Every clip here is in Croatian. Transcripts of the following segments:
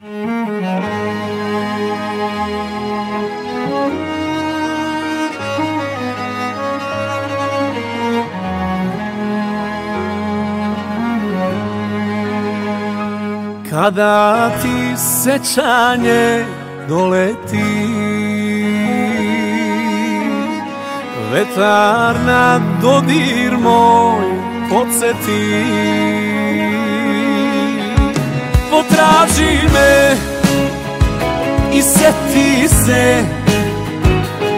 Kada ti sećanje doleti Vetar na dodir moj podsjeti Potraži me i sjeti se.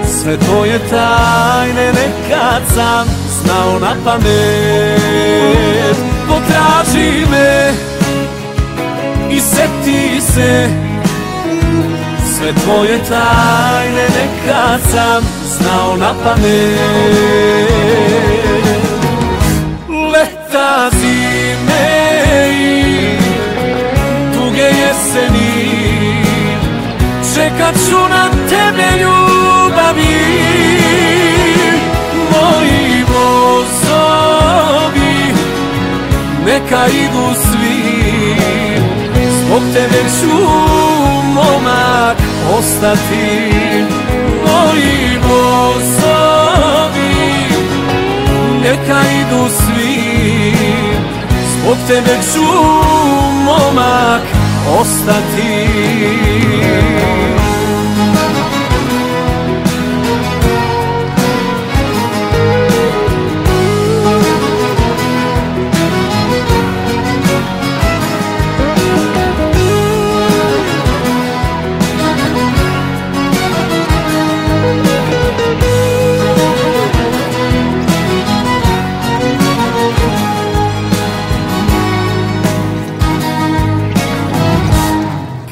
Sve tvoje tajne nekad sam znao na pamet. Potraži me i sjeti se. Sve tvoje tajne nekad sam znao na pamet. Leta neka idu svi. Zbog tebe ću momak ostati. Moji vozovi neka idu svi. Zbog tebe ću momak ostati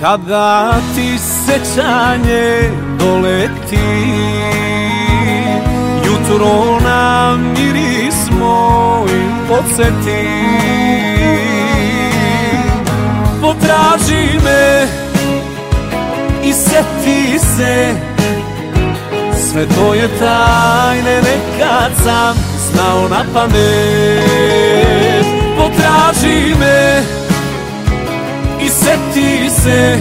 Kada ti sećanje doleti Jutro na miris moj podsjeti. Potraži me i seti se Sve tvoje tajne nekad sam znao na pamet. Potraži me i seti se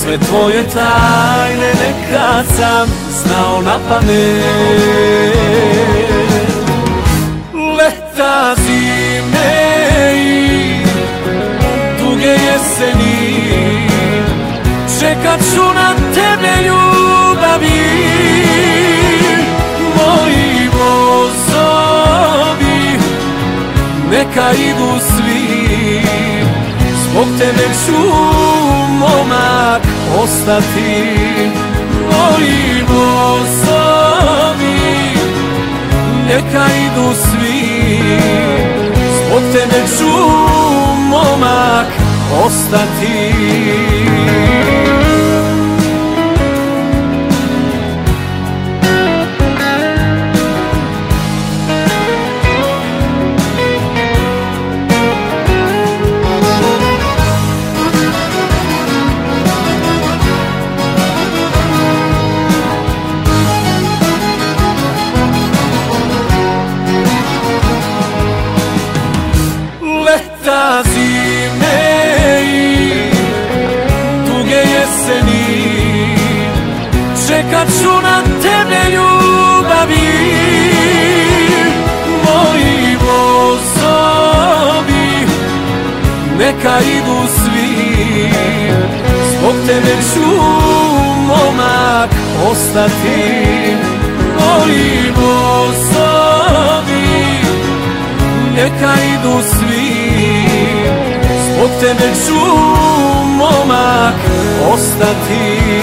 Sve tvoje tajne nekad sam znao na pamet. Leta zime i duge jeseni Čekat ću na tebe ljubavi. Moji vozovi neka idu svi Zbog tebe ću momak ostati Moji vozovi neka idu svi. Zbog tebe ću momak ostati Čekat ću na tebe ljubavi Moji vozovi neka idu svi. Zbog tebe ću momak ostati Moji vozovi neka idu svi. Zbog tebe ću momak ostati